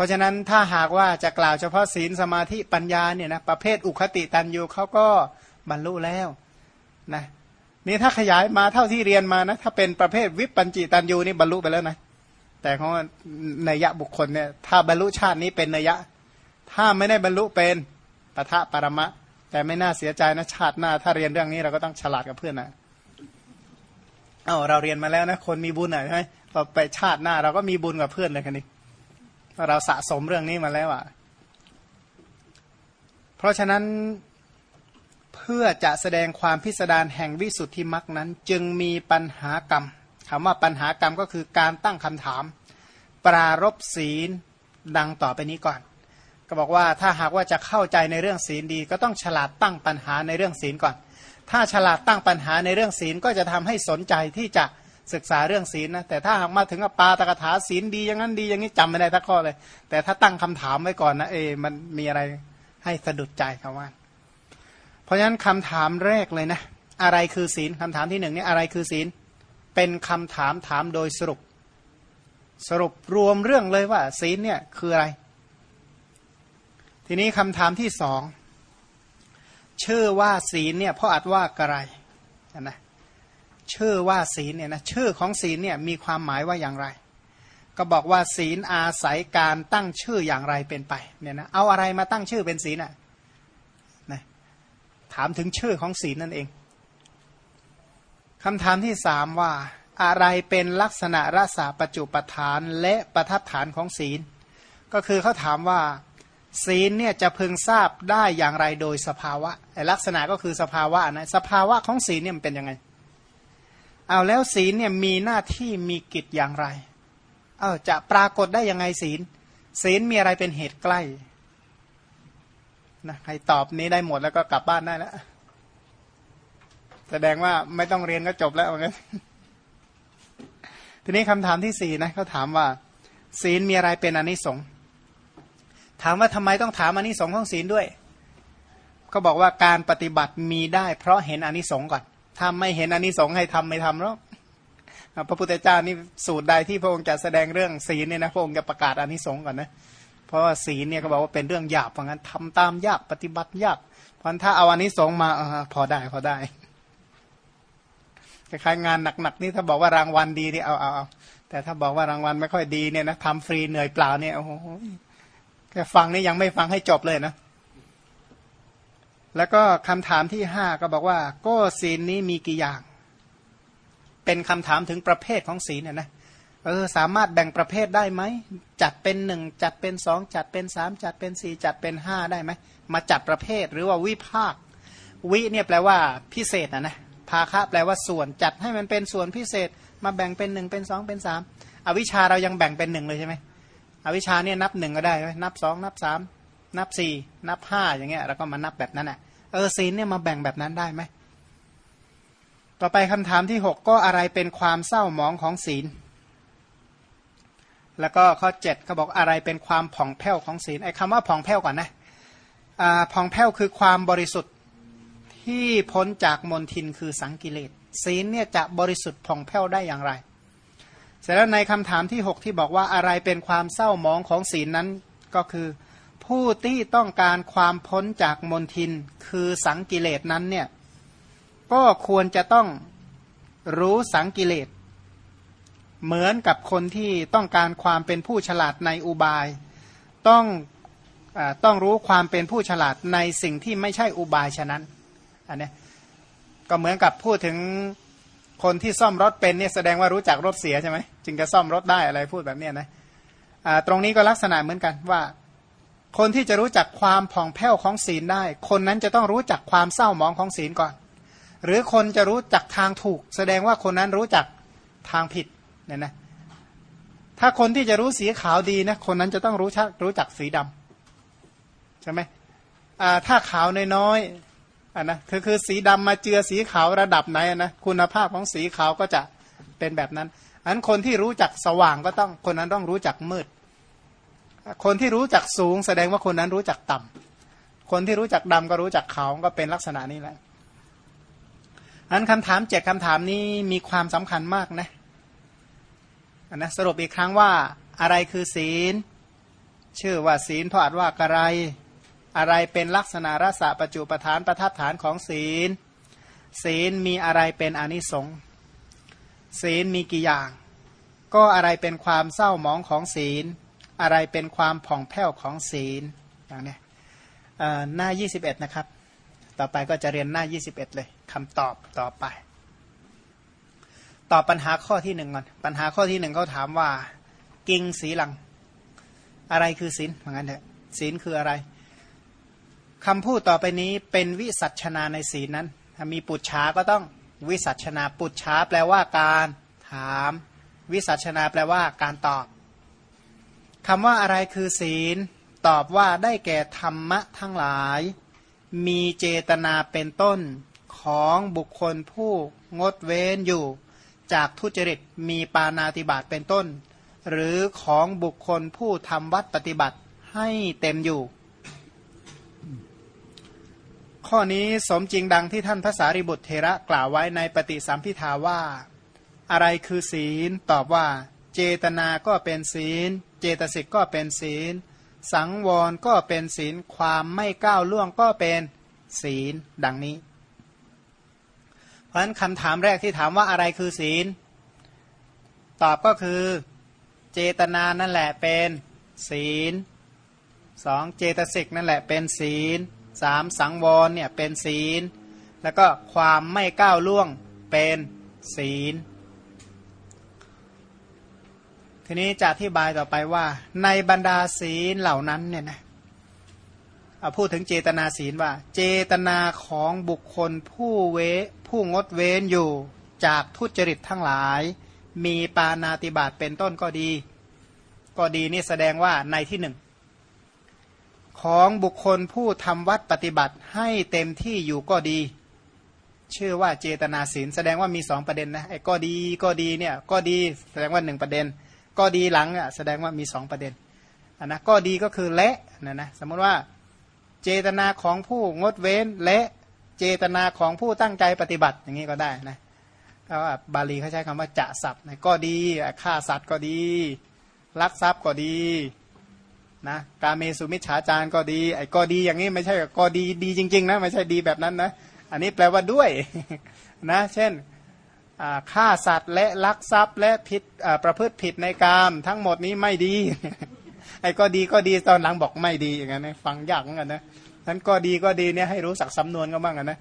ราะฉะนั้นถ้าหากว่าจะกล่าวเฉพาะศีลสมาธิปัญญาเนี่ยนะประเภทอุคติตันยูเขาก็บรรลุแล้วนะนี่ถ้าขยายมาเท่าที่เรียนมานะถ้าเป็นประเภทวิปัญจิตันยูนี่บรรลุไปแล้วนะแต่ของนัยยะบุคคลเนี่ยถ้าบรรลุชาตินี้เป็นนัยยะ ถ้าไม่ได้บรรลุเป็นปะทะปรมะ แต่ไม่น่าเสียใจนะชาติหน้า ถ้าเรียนเรื่องนี้เราก็ต้องฉลาดกับเพื่อนนะเอาเราเรียนมาแล้วนะคนมีบุญอะใช่ไหมพอไปชาติหน้าเราก็มีบุญกับเพื่อนเลยคันนี้ เราสะสมเรื่องนี้มาแล้วอะ เพราะฉะนั้นเพื่อจะแสดงความพิสดารแห่งวิสุทธิมรรคนั้น จึงมีปัญหากรรมคำว่าปัญหากรรมก็คือการตั้งคำถาม ปรารบศีลดังต่อไปนี้ก่อน ก็บอกว่าถ้าหากว่าจะเข้าใจในเรื่องศีลดี ก็ต้องฉลาดตั้งปัญหาในเรื่องศีลก่อน ถ้าฉลาดตั้งปัญหาในเรื่องศีลก็จะทำให้สนใจที่จะ ศึกษาเรื่องศีลนะแต่ถ้าหากมาถึงปาตกถาศีลดีอย่างนั้นดีอย่างนี้จำไม่ได้ทักข้อเลย แต่ถ้าตั้งคำถามไว้ก่อนนะเอมันมีอะไรให้สะดุดใจคำว่า เพราะฉะนั้นคำถามแรกเลยนะ อะไรคือศีลคำถามที่หนึ่งนี่อะไรคือศีล เป็นคำถามถามโดยสรุป สรุปรวมเรื่องเลยว่า ศีลเนี่ยคืออะไร ทีนี้คำถามที่สองชื่อว่าศีลเนี่ยเพราะอัดว่ากระไรนะ ชื่อว่าศีลเนี่ยนะชื่อของศีลเนี่ยมีความหมายว่าอย่างไร ก็บอกว่าศีลอาศัยการตั้งชื่ออย่างไรเป็นไปเนี่ยนะเอาอะไรมาตั้งชื่อเป็นศีลอะนะถามถึงชื่อของศีลนั่นเองคำถามที่สามว่าอะไรเป็นลักษณะรัศปัจจุปฐานและประทัดฐานของศีล ก็คือเขาถามว่า ศีลเนี่ยจะพึงทราบได้อย่างไรโดยสภาวะลักษณะก็คือสภาวะนะสภาวะของศีลเนี่ยมันเป็นยังไง เอาแล้วศีลเนี่ยมีหน้าที่มีกิจอย่างไร เออจะปรากฏได้ยังไงศีล ศีลมีอะไรเป็นเหตุใกล้นะใครตอบนี้ได้หมดแล้วก็กลับบ้านได้แล้ว แสดงว่าไม่ต้องเรียนก็จบแล้วเหมือนกันทีนี้คำถามที่สี่นะเขาถามว่า ศีลมีอะไรเป็นอนิสงส์ถามว่าทำไมต้องถามอนิสงส์ของศีลด้วย ก็บอกว่าการปฏิบัติมีได้ เพราะเห็นอนิสงส์ก่อน ถ้าไม่เห็นอนนิสงส์ให้ทำไม่ทำหรอกพระพุทธเจ้านี่สูตรใดที่พระองค์จะแสดงเรื่องศีลเนี่ยนะพระองค์จะประกาศอนนิสงส์ก่อนนะเพราะว่าศีลเนี่ยเขาบอกว่าเป็นเรื่องหยาบเพราะงั้นทำตามยากปฏิบัติยากเพราะถ้าเอาอนนิสงส์มาอพอได้พอได้คล้ายงานหนักๆนี่ถ้าบอกว่ารางวัลดีนี่เอาเอาเอาแต่ถ้าบอกว่ารางวัลไม่ค่อยดีเนี่ยนะทำฟรีเหนื่อยเปล่าเนี่ยโอ้โหแค่ฟังนี่ยังไม่ฟังให้จบเลยนะ แล้วก็คำถามที่ห้าก็บอกว่า ก็ศีลนี้มีกี่อย่าง เป็นคำถามถึงประเภทของศีลเนี่ยนะเออสามารถแบ่งประเภทได้ไหม จัดเป็นหนึ่งจัดเป็นสองจัดเป็นสามจัดเป็นสี่จัดเป็นห้าได้ไหม มาจัดประเภทหรือว่าวิภาค วิเนี่ยแปลว่าพิเศษนะนะภาคะแปลว่าส่วนจัดให้มันเป็นส่วนพิเศษ มาแบ่งเป็นหนึ่งเป็นสองเป็นสามอวิชาเรายังแบ่งเป็นหนึ่งเลยใช่ไหมอวิชาเนี่ยนับหนึ่งก็ได้ไหมนับสองนับสาม นับสี่นับห้าอย่างเงี้ย แล้วก็มานับแบบนั้นอะเออศีลเนี่ยมาแบ่งแบบนั้นได้ไหมต่อไปคำถามที่หกก็อะไรเป็นความเศร้าหมองของศีล แล้วก็ข้อเจ็ดเขาบอกอะไรเป็นความผ่องแผ้วของศีลไอ้คำว่าผ่องแผ้วก่อนนะอ่าผ่องแผ้วคือความบริสุทธิ์ที่พ้นจากมนทินคือสังกิเลสศีลเนี่ยจะบริสุทธิ์ผ่องแผ้วได้อย่างไร เสร็จแล้วในคำถามที่ 6 ที่บอกว่าอะไรเป็นความเศร้ามองของศีลนั้นก็คือ ผู้ที่ต้องการความพ้นจากมนทิน คือสังกิเลสนั้นเนี่ยก็ควรจะต้องรู้สังกิเลส เหมือนกับคนที่ต้องการความเป็นผู้ฉลาดในอุบาย ต้องอต้องรู้ความเป็นผู้ฉลาดในสิ่งที่ไม่ใช่อุบายฉะนั้นอันนี้ก็เหมือนกับพูดถึงคนที่ซ่อมรถเป็นเนี่ยแสดงว่ารู้จักรถเสียใช่ไหมจึงจะซ่อมรถได้อะไรพูดแบบนี้นะตรงนี้ก็ลักษณะเหมือนกันว่า คนที่จะรู้จักความผ่องแผ้วของศีลได้ คนนั้นจะต้องรู้จักความเศร้าหมองของศีลก่อน หรือคนจะรู้จักทางถูก แสดงว่าคนนั้นรู้จักทางผิดเนี่ยนะถ้าคนที่จะรู้สีขาวดีนะคนนั้นจะต้องรู้ชักรู้จักสีดำใช่ไหมถ้าขาวน้อยๆอะนะคือคือสีดำมาเจือสีขาวระดับไหนนะคุณภาพของสีขาวก็จะเป็นแบบนั้นอันคนที่รู้จักสว่างก็ต้องคนนั้นต้องรู้จักมืด คนที่รู้จักสูงแสดงว่าคนนั้นรู้จักต่ำคนที่รู้จักดำก็รู้จักขาวก็เป็นลักษณะนี้แหละอันคำถามเจ็ดคำถามนี้มีความสำคัญมากนะนนะสรุปอีกครั้งว่าอะไรคือศีล ชื่อว่าศีลเพราะอาจว่าอะไร อะไรเป็นลักษณะรสะปัจจุปทานประทัดฐานของศีล ศีลมีอะไรเป็นอนิสงส์ศีลมีกี่อย่าง ก็อะไรเป็นความเศร้าหมองของศีล อะไรเป็นความผ่องแผ้วของศีลอย่างนี้หน้า 21 นะครับ ต่อไปก็จะเรียนหน้า 21 เลยคำตอบต่อไป ตอบปัญหาข้อที่หนึ่งก่อน ปัญหาข้อที่หนึ่งเขาถามว่า กิงสีลัง อะไรคือศีลเหมือนกันเถอะศีลคืออะไรคำพูดต่อไปนี้เป็นวิสัชนาในศีลนั้น ถ้ามีปุจฉาก็ต้องวิสัชนาปุจฉาแปลว่าการถาม วิสัชนาแปลว่าการตอบ คำว่าอะไรคือศีล ตอบว่าได้แก่ธรรมะทั้งหลาย มีเจตนาเป็นต้นของบุคคลผู้งดเว้นอยู่ จากทุจริตมีปานาติบาตเป็นต้น หรือของบุคคลผู้ทำวัดปฏิบัติให้เต็มอยู่ ข้อนี้สมจริงดังที่ท่านพระสารีบุตรเทระกล่าวไว้ในปฏิสัมพิทาว่า อะไรคือศีลตอบว่า เจตนาก็เป็นศีล เจตสิกก็เป็นศีล สังวรก็เป็นศีล ความไม่ก้าวล่วงก็เป็นศีลดังนี้ เพราะฉะนั้นคำถามแรกที่ถามว่าอะไรคือศีล ตอบก็คือเจตนานั่นแหละเป็นศีลสองเจตสิกนั่นแหละเป็นศีลสามสังวรเนี่ยเป็นศีล แล้วก็ความไม่ก้าวล่วงเป็นศีล ทีนี้จะอธิบายต่อไปว่า ในบรรดาศีลเหล่านั้นเนี่ยนะเอาพูดถึงเจตนาศีลว่า เจตนาของบุคคลผู้เวผู้งดเว้นอยู่จากทุจริตทั้งหลาย มีปานาติบาตเป็นต้นก็ดี ก็ดีนี่แสดงว่าในที่หนึ่งของบุคคลผู้ทำวัดปฏิบัติให้เต็มที่อยู่ก็ดี ชื่อว่าเจตนาศีลแสดงว่ามีสองประเด็นนะไอ้ก็ดีก็ดีเนี่ยก็ดีแสดงว่าหนึ่งประเด็น ก็ดีหลังอะแสดงว่ามีสองประเด็นนนะก็ดีก็คือและนะนะสมมติว่าเจตนาของผู้งดเว้นและเจตนาของผู้ตั้งใจปฏิบัติอย่างนี้ก็ได้นะเพราะว่าบาลีเขาใช้คำว่าจะสับนะก็ดีฆ่าสัตว์ก็ดีลักทรัพย์ก็ดีนะกาเมสุมิชฌาจารก็ดีไอ้ก็ดีอย่างนี้ไม่ใช่ก็ดีดีจริง ๆ นะ ไม่ใช่ดีแบบนั้นนะ อันนี้แปลว่าด้วยนะ เช่น ฆ่าสัตว์และลักทรัพย์ และผิดประพฤติผิดในกามทั้งหมดนี้ไม่ดี ไอ้ก็ดีก็ดีตอนหลังบอกไม่ดีอย่างนั้นฟังยากเหมือนกันนะนั้นก็ดีก็ดีเนี่ยให้รู้สักสำนวนก็บ้างนะ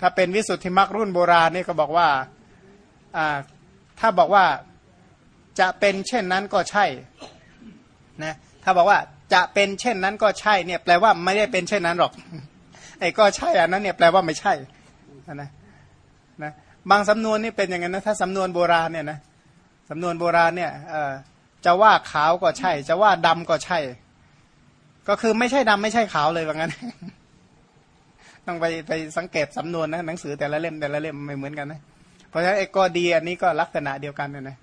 ถ้าเป็นวิสุทธิมรรครุ่นโบราณนี่ก็บอกว่าถ้าบอกว่าจะเป็นเช่นนั้นก็ใช่นะถ้าบอกว่าจะเป็นเช่นนั้นก็ใช่เนี่ยแปลว่าไม่ได้เป็นเช่นนั้นหรอกไอ้ก็ใช่อันนั้นเนี่ยแปลว่าไม่ใช่นะ บางสำนวนนี่เป็นอย่างนั้นนะถ้าสำนวนโบราณเนี่ยนะสำนวนโบราณเนี่ยจะว่าขาวก็ใช่ จะว่าดำก็ใช่ ก็คือไม่ใช่ดำไม่ใช่ขาวเลยว่างั้น ต้องไปไปสังเกตสำนวนนะหนังสือแต่ละเล่มแต่ละเล่มไม่เหมือนกันนะเพราะฉะนั้นไอ้กอดีอันนี้ก็ลักษณะเดียวกันเนะนะ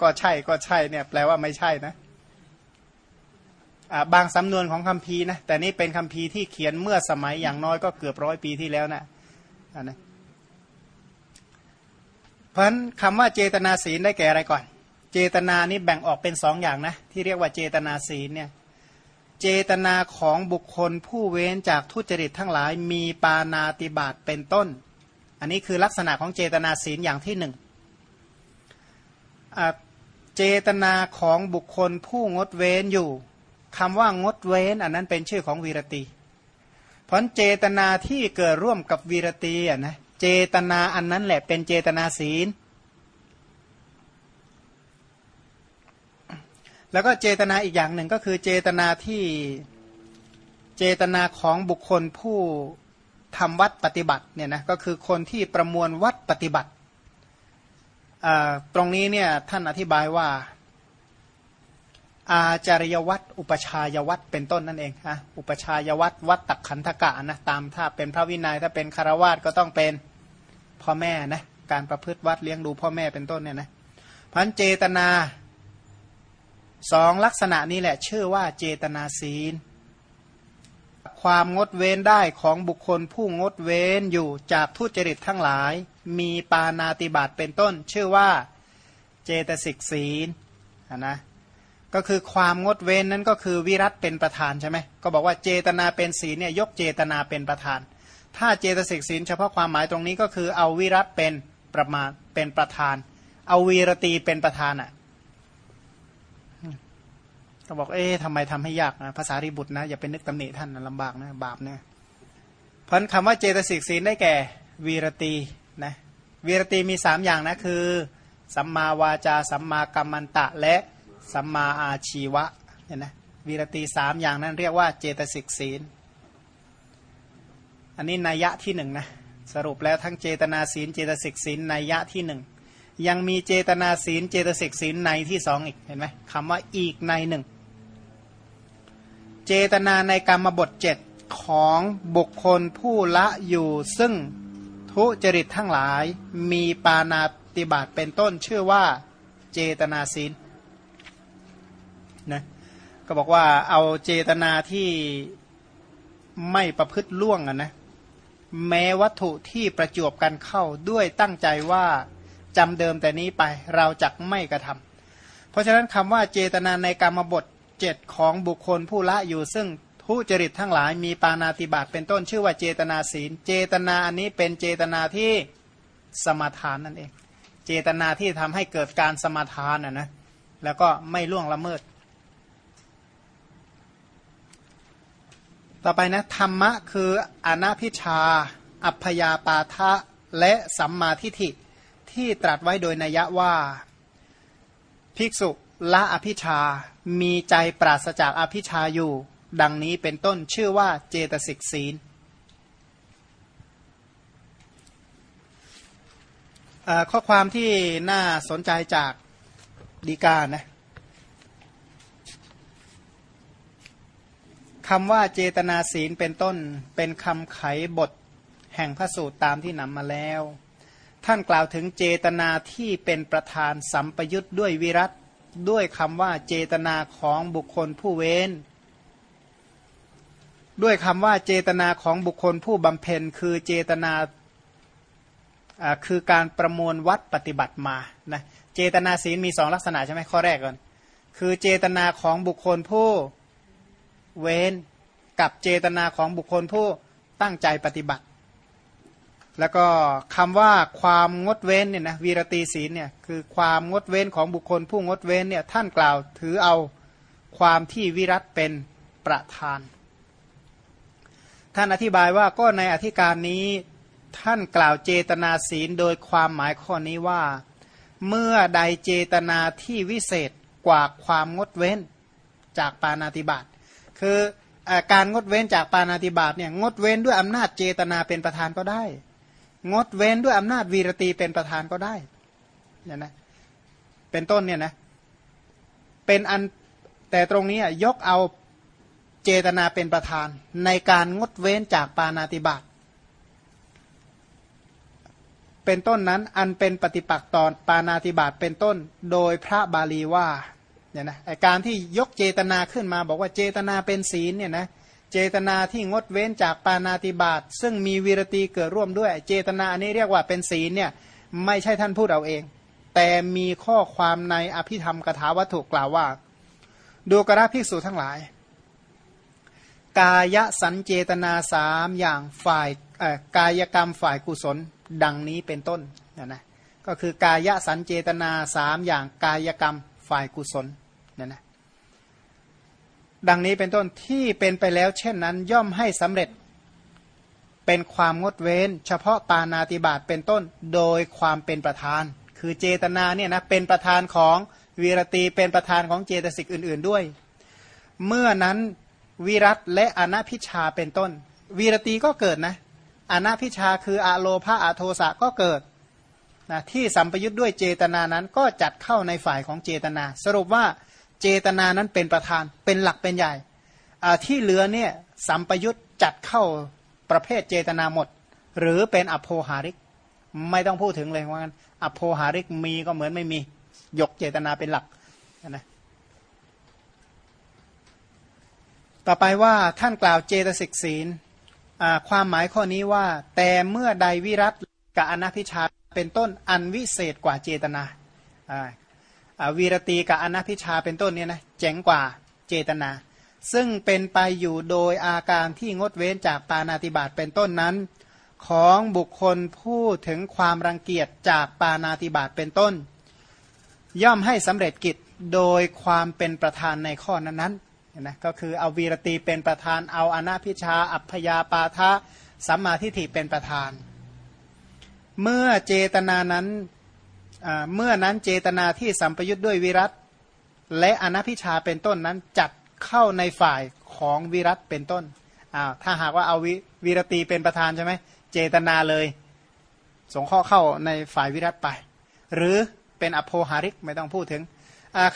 ก็ใช่ก็ใช่เนี่ย แปลว่าไม่ใช่นะ บางสำนวนของคำพีนะแต่นี่เป็นคำพีที่เขียนเมื่อสมัยอย่างน้อยก็เกือบร้อยปีที่แล้วนะนะเพราะฉะนั้นคำว่าเจตนาศีลได้แก่อะไรก่อน เจตนานี้แบ่งออกเป็นสองอย่างนะที่เรียกว่าเจตนาศีลเนี่ยเจตนาของบุคคลผู้เว้นจากทุจริตทั้งหลายมีปานาติบาตเป็นต้น อันนี้คือลักษณะของเจตนาศีลอย่างที่หนึ่งเจตนาของบุคคลผู้งดเว้นอยู่ คำว่างดเว้น อันนั้นเป็นชื่อของวีรตีเพราะเจตนาที่เกิดร่วมกับวีรตีอะนะเจตนาอันนั้นแหละเป็นเจตนาศีล แล้วก็เจตนาอีกอย่างหนึ่งก็คือเจตนาที่เจตนาของบุคคลผู้ทำวัดปฏิบัติเนี่ยนะก็คือคนที่ประมวลวัดปฏิบัติตรงนี้เนี่ยท่านอธิบายว่า อาจารยวัตอุปชายวัตเป็นต้นนั่นเองฮะอุปชายวัตวัตตักขันธกะนะตามถ้าเป็นพระวินยัยถ้าเป็นคารวาสก็ต้องเป็นพ่อแม่นะการประพฤติวัดเลี้ยงดูพ่อแม่เป็นต้นเนี่ยนะพันเจตนาสองลักษณะนี้แหละชื่อว่าเจตนาศีล ความงดเว้นได้ของบุคคลผู้งดเว้นอยู่จากทุจริตทั้งหลาย มีปานาติบาตเป็นต้น ชื่อว่าเจตสิกศีลนะ ก็คือความงดเว้นนั้นก็คือวิรัตเป็นประธานใช่ไหมก็บอกว่าเจตนาเป็นศีลเนี่ยยกเจตนาเป็นประธาน ถ้าเจตสิกศีลเฉพาะความหมายตรงนี้ก็คือเอาวิรัตเป็นประมาณเป็นประธาน เอาวีรตีเป็นประธานอะก็บอกเอ๊ะทำไมทำให้ยากนะภาษาริบุตรนะอย่าเป็นนึกตำหนิท่านนะลำบากนะบาปนะเพราะคำว่าเจตสิกศีลได้แก่วีรตีนะวีรตีมีสามอย่างนะคือ สัมมาวาจาสัมมากัมมันตะและ สัมมาอาชีวะเนี่ยนะวีรตีสามอย่างนั้นเรียกว่าเจตสิกศีล อันนี้นัยยะที่หนึ่งนะสรุปแล้วทั้งเจตนาศีลเจตสิกศีลนัยยะที่หนึ่งยังมีเจตนาศีลเจตสิกศีลในที่สองอีกเห็นไหมคำว่าอีกในหนึ่งเจตนาในกรรมบทเจ็ดของบุคคลผู้ละอยู่ซึ่งทุจริตทั้งหลายมีปานาติบาตเป็นต้นชื่อว่าเจตนาศีล นะก็บอกว่าเอาเจตนาที่ไม่ประพฤติล่วงอะนะแม้วัตถุที่ประจวบกันเข้าด้วยตั้งใจว่าจำเดิมแต่นี้ไปเราจะไม่กระทำเพราะฉะนั้นคำว่าเจตนาในกรรมบทเจ็ดของบุคคลผู้ละอยู่ซึ่งทุจริตทั้งหลายมีปานาติบาตเป็นต้นชื่อว่าเจตนาศีล เจตนาอันนี้เป็นเจตนาที่สมาทานนั่นเอง เจตนาที่ทำให้เกิดการสมาทานนะนะแล้วก็ไม่ล่วงละเมิด ต่อไปนะธรรมะคืออนาพิชา อัพยาปาทะและสัมมาทิฏฐิที่ตรัสไว้โดยนัยว่า ภิกษุละอภิชา มีใจปราศจากอภิชาอยู่ ดังนี้เป็นต้นชื่อว่าเจตสิกศีลข้อความที่น่าสนใจจากดีกานะ คำว่าเจตนาศีลเป็นต้นเป็นคำไขบทแห่งพระสูตรตามที่นำมาแล้ว ท่านกล่าวถึงเจตนาที่เป็นประธานสัมปยุทธ์ด้วยวิรัตด้วยคำว่าเจตนาของบุคคลผู้เว้น ด้วยคำว่าเจตนาของบุคคลผู้บำเพ็ญคือเจตนาคือการประมวลวัดปฏิบัติมานะเจตนาศีลมีสองลักษณะใช่ไหมข้อแรกก่อน คือเจตนาของบุคคลผู้ เว้นกับเจตนาของบุคคลผู้ตั้งใจปฏิบัติ แล้วก็คำว่าความงดเว้นเนี่ยนะวีรตีศีลเนี่ยคือความงดเว้นของบุคคลผู้งดเว้นเนี่ยท่านกล่าวถือเอาความที่วิรัตเป็นประธาน ท่านอธิบายว่าก็ในอธิการนี้ท่านกล่าวเจตนาศีลโดยความหมายข้อนี้ว่า เมื่อใดเจตนาที่วิเศษกว่าความงดเว้นจากปานาติบาต คือการงดเว้นจากปานาติบาตเนี่ยงดเว้นด้วยอำนาจเจตนาเป็นประธานก็ได้ งดเว้นด้วยอำนาจวีรตีเป็นประธานก็ได้เนี่ยนะเป็นต้นเนี่ยนะเป็นอันแต่ตรงนี้ยกเอาเจตนาเป็นประธาน ในการงดเว้นจากปานาติบาตเป็นต้นนั้นอันเป็นปฏิปักษ์ตอนปานาติบาตเป็นต้น โดยพระบาลีว่า เนี่ยนะการที่ยกเจตนาขึ้นมา บอกว่าเจตนาเป็นศีลเนี่ยนะเจตนาที่งดเว้นจากปานาติบาตซึ่งมีวีรตีเกิดร่วมด้วย เจตนาอันนี้เรียกว่าเป็นศีลเนี่ยไม่ใช่ท่านพูดเอาเอง แต่มีข้อความในอภิธรรมกถาวัตถุกล่าวว่า ดูกระภิกษุทั้งหลาย กายสัญเจตนาสามอย่างฝ่ายกายกรรมฝ่ายกุศลดังนี้เป็นต้นนะนะก็คือกายสัญเจตนาสามอย่างกายกรรมฝ่ายกุศล เนี่ยนะดังนี้เป็นต้นที่เป็นไปแล้ว เช่นนั้น ย่อมให้สำเร็จเป็นความงดเว้น เฉพาะปานาติบาตเป็นต้นโดยความเป็นประธาน คือเจตนาเนี่ยนะเป็นประธานของวีรตีเป็นประธานของเจตสิกอื่น ๆด้วย เมื่อนั้นวิรัตและอนาพิชาเป็นต้น วีรตีก็เกิดนะอนาพิชาคืออะโลภาอะโทสะก็เกิดนะที่สัมปยุทธ์ด้วยเจตนานั้นก็จัดเข้าในฝ่ายของเจตนา สรุปว่า เจตนานั้นเป็นประธานเป็นหลักเป็นใหญ่ที่เหลือเนี่ยสัมปยุตจัดเข้าประเภทเจตนาหมด หรือเป็นอโภหาริก ไม่ต้องพูดถึงเลยว่าอโภหาริกมีก็เหมือนไม่มียกเจตนาเป็นหลักนะต่อไปว่าท่านกล่าวเจตสิกศีลความหมายข้อนี้ว่า แต่เมื่อใดวิรัตกับอนัพิชาเป็นต้นอันวิเศษกว่าเจตนา วีรตีกับอนัพิชาเป็นต้นเนี่ยนะเจ๋งกว่าเจตนา ซึ่งเป็นไปอยู่โดยอาการที่งดเว้นจากปานาติบาตเป็นต้นนั้น ของบุคคลพูดถึงความรังเกียจจากปานาติบาตเป็นต้น ย่อมให้สำเร็จกิจโดยความเป็นประธานในข้อนั้นๆนะก็คือเอาวีรตีเป็นประธานเอาอนาพิชา อัพยาปาทะสัมมาทิฏฐิเป็นประธาน เมื่อเจตนานั้น เมื่อนั้นเจตนาที่สัมปยุทธ์ด้วยวิรัตและอนัพิชาเป็นต้นนั้นจัดเข้าในฝ่ายของวิรัตเป็นต้นอ้าวถ้าหากว่าเอาววิรตีเป็นประธานใช่ไหมเจตนาเลย สงข้อเข้าในฝ่ายวิรัตไป หรือเป็นอโภหาริกไม่ต้องพูดถึง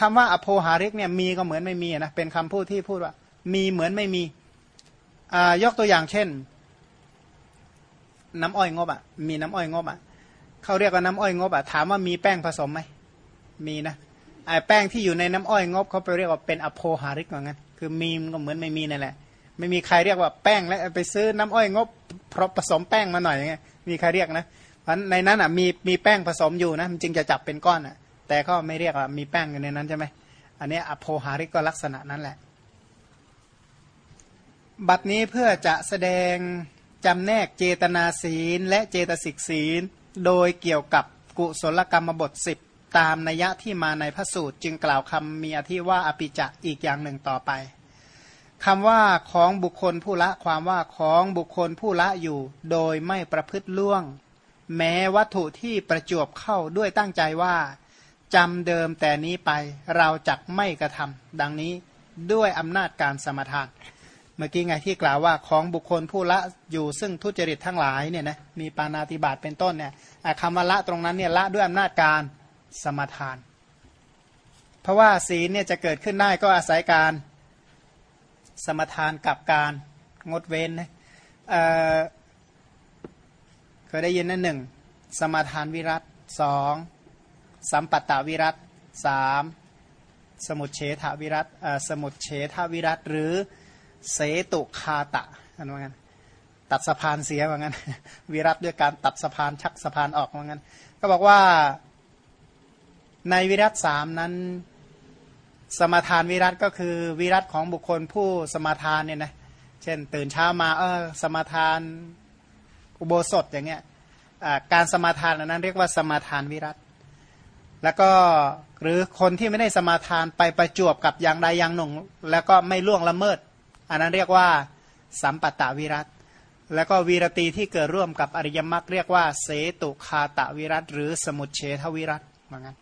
คำว่าอโภหาริกเนี่ยมีก็เหมือนไม่มีนะเป็นคำพูดที่พูดว่า มีเหมือนไม่มียกตัวอย่างเช่น น้ำอ้อยงบอะมีน้ำอ้อยงบอะ เขาเรียกว่าน้ำอ้อยงบอะถามว่ามีแป้งผสมไหมมีนะไอ้แป้งที่อยู่ในน้ำอ้อยงบเขาไปเรียกว่าเป็นอโพหาริกว่างั้น คือมีมก็เหมือนไม่มีนั่นแหละ ไม่มีใครเรียกว่าแป้งแล้วไปซื้อน้ำอ้อยงบเพราะผสมแป้งมาหน่อยอย่างเงี้ยมีใครเรียกนะเพราะในนั้นอะมีมีแป้งผสมอยู่นะมันจึงจะจับเป็นก้อนอะ แต่ก็ไม่เรียกว่ามีแป้งอยู่ในนั้นใช่ไหมอันนี้อโพหาริกก็ลักษณะนั้นแหละ บัดนี้เพื่อจะแสดงจำแนกเจตนาศีล และเจตสิกศีล โดยเกี่ยวกับกุศลกรรมบทสิบตามนัยยะที่มาในพระสูตร จึงกล่าวคำมีอธิว่าอภิจะอีกอย่างหนึ่งต่อไปคำว่าของบุคคลผู้ละความว่าของบุคคลผู้ละอยู่ โดยไม่ประพฤติล่วง แม้วัตถุที่ประจวบเข้าด้วยตั้งใจว่าจำเดิมแต่นี้ไปเราจักไม่กระทำดังนี้ด้วยอำนาจการสมทาน เมื่อกี้ไงที่กล่าวว่าของบุคคลผู้ละอยู่ซึ่งทุจริตทั้งหลายเนี่ยนะมีปานาติบาตเป็นต้นเนี่ยคำว่าละตรงนั้นเนี่ยละด้วยอำนาจการสมทาน เพราะว่าศีลเนี่ยจะเกิดขึ้นได้ก็อาศัยการสมทานกับการงดเว้นนะเเคยได้ยินนั่นหนึ่งสมทานวิรัตสองสัมปัตตวิรัตสามสมุดเฉทวิรัตสมุดเฉทวิรัตหรือ เสตุคาตะกันว่างั้นตัดสะพานเสียว่างั้น วิรัตด้วยการตัดสะพานชักสะพานออกว่างั้น ก็บอกว่าในวิรัตสามนั้น สมทานวิรัตก็คือวิรัตของบุคคลผู้สมทานเนี่ยนะเช่น ตื่นเช้ามาเออสมทานอุโบสถอย่างเงี้ยการสมาทานนั้นเรียกว่าสมาทานวิรัตแล้วก็หรือคนที่ไม่ได้สมาทานไปประจวบกับอย่างใดอย่างหนึ่ง แล้วก็ไม่ล่วงละเมิด อันนั้นเรียกว่าสัมปัตตวิรัตแล้วก็วีรตีที่เกิดร่วมกับอริยมรรคเรียกว่าเสตุคาตะวิรัตหรือสมุทเฉทวิรัตเหมือนกัน